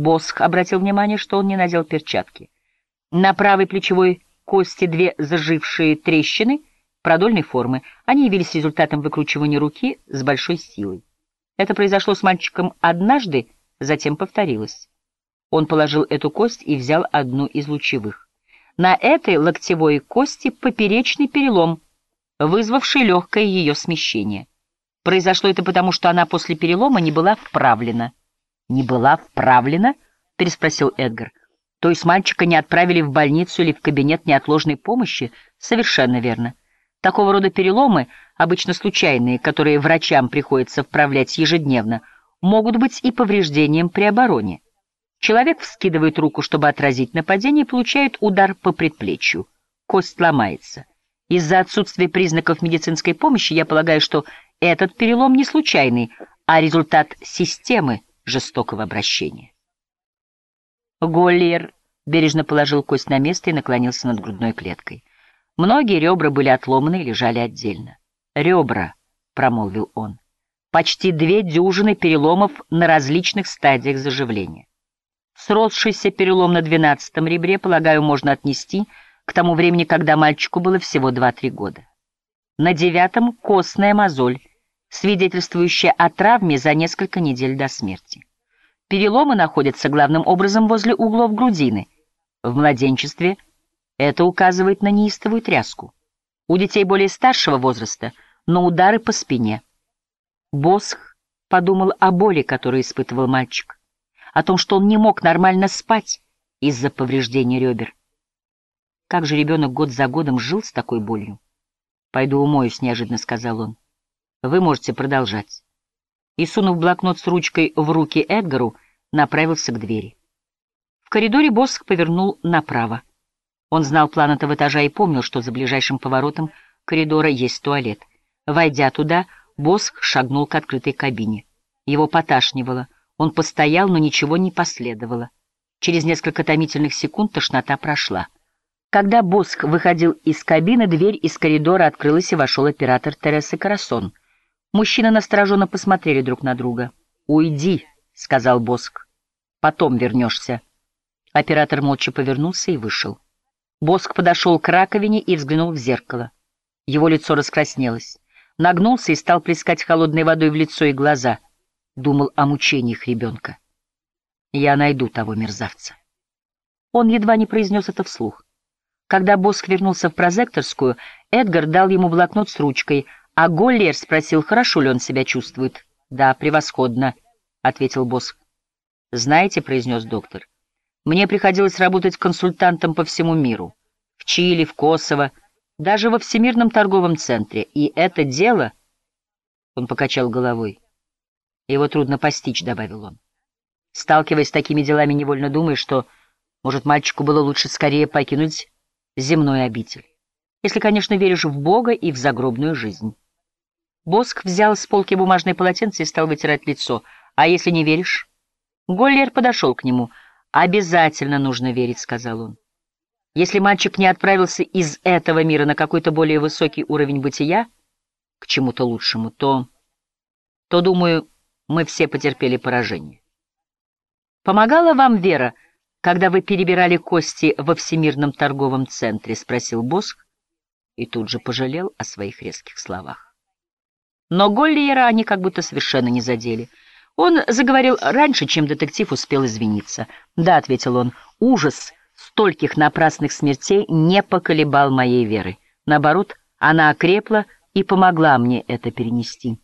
Босх обратил внимание, что он не надел перчатки. На правой плечевой кости две зажившие трещины продольной формы. Они явились результатом выкручивания руки с большой силой. Это произошло с мальчиком однажды, затем повторилось. Он положил эту кость и взял одну из лучевых. На этой локтевой кости поперечный перелом, вызвавший легкое ее смещение. Произошло это потому, что она после перелома не была вправлена. «Не была вправлена?» — переспросил Эдгар. «То есть мальчика не отправили в больницу или в кабинет неотложной помощи?» «Совершенно верно. Такого рода переломы, обычно случайные, которые врачам приходится вправлять ежедневно, могут быть и повреждением при обороне. Человек вскидывает руку, чтобы отразить нападение, и получает удар по предплечью. Кость ломается. Из-за отсутствия признаков медицинской помощи я полагаю, что этот перелом не случайный, а результат системы жестокого обращения. Голлиер бережно положил кость на место и наклонился над грудной клеткой. Многие ребра были отломаны и лежали отдельно. «Ребра», — промолвил он, — «почти две дюжины переломов на различных стадиях заживления. Сросшийся перелом на двенадцатом ребре, полагаю, можно отнести к тому времени, когда мальчику было всего два-три года. На девятом — костная мозоль, свидетельствующая о травме за несколько недель до смерти. Переломы находятся главным образом возле углов грудины. В младенчестве это указывает на неистовую тряску. У детей более старшего возраста — на удары по спине. Босх подумал о боли, которую испытывал мальчик о том, что он не мог нормально спать из-за повреждения ребер. Как же ребенок год за годом жил с такой болью? «Пойду умоюсь», — неожиданно сказал он. «Вы можете продолжать». И, сунув блокнот с ручкой в руки Эдгару, направился к двери. В коридоре Босх повернул направо. Он знал план этого этажа и помнил, что за ближайшим поворотом коридора есть туалет. Войдя туда, Босх шагнул к открытой кабине. Его поташнивало — он постоял, но ничего не последовало. Через несколько томительных секунд тошнота прошла. Когда Боск выходил из кабины, дверь из коридора открылась, и вошел оператор Тересы Карасон. Мужчины настороженно посмотрели друг на друга. «Уйди», — сказал Боск. «Потом вернешься». Оператор молча повернулся и вышел. Боск подошел к раковине и взглянул в зеркало. Его лицо раскраснелось. Нагнулся и стал плескать холодной водой в лицо и глаза — думал о мучениях ребенка. Я найду того мерзавца. Он едва не произнес это вслух. Когда Боск вернулся в прозекторскую, Эдгар дал ему блокнот с ручкой, а Голлер спросил, хорошо ли он себя чувствует. «Да, превосходно», — ответил Боск. «Знаете», — произнес доктор, — «мне приходилось работать консультантом по всему миру. В Чили, в Косово, даже во Всемирном торговом центре. И это дело...» Он покачал головой. Его трудно постичь, — добавил он. Сталкиваясь с такими делами, невольно думаешь, что, может, мальчику было лучше скорее покинуть земной обитель. Если, конечно, веришь в Бога и в загробную жизнь. Боск взял с полки бумажное полотенце и стал вытирать лицо. А если не веришь? Голлер подошел к нему. «Обязательно нужно верить», — сказал он. «Если мальчик не отправился из этого мира на какой-то более высокий уровень бытия, к чему-то лучшему, то... то, думаю, мы все потерпели поражение. «Помогала вам Вера, когда вы перебирали кости во Всемирном торговом центре?» — спросил Боск и тут же пожалел о своих резких словах. Но Голлиера они как будто совершенно не задели. Он заговорил раньше, чем детектив успел извиниться. «Да», — ответил он, — «ужас стольких напрасных смертей не поколебал моей веры. Наоборот, она окрепла и помогла мне это перенести».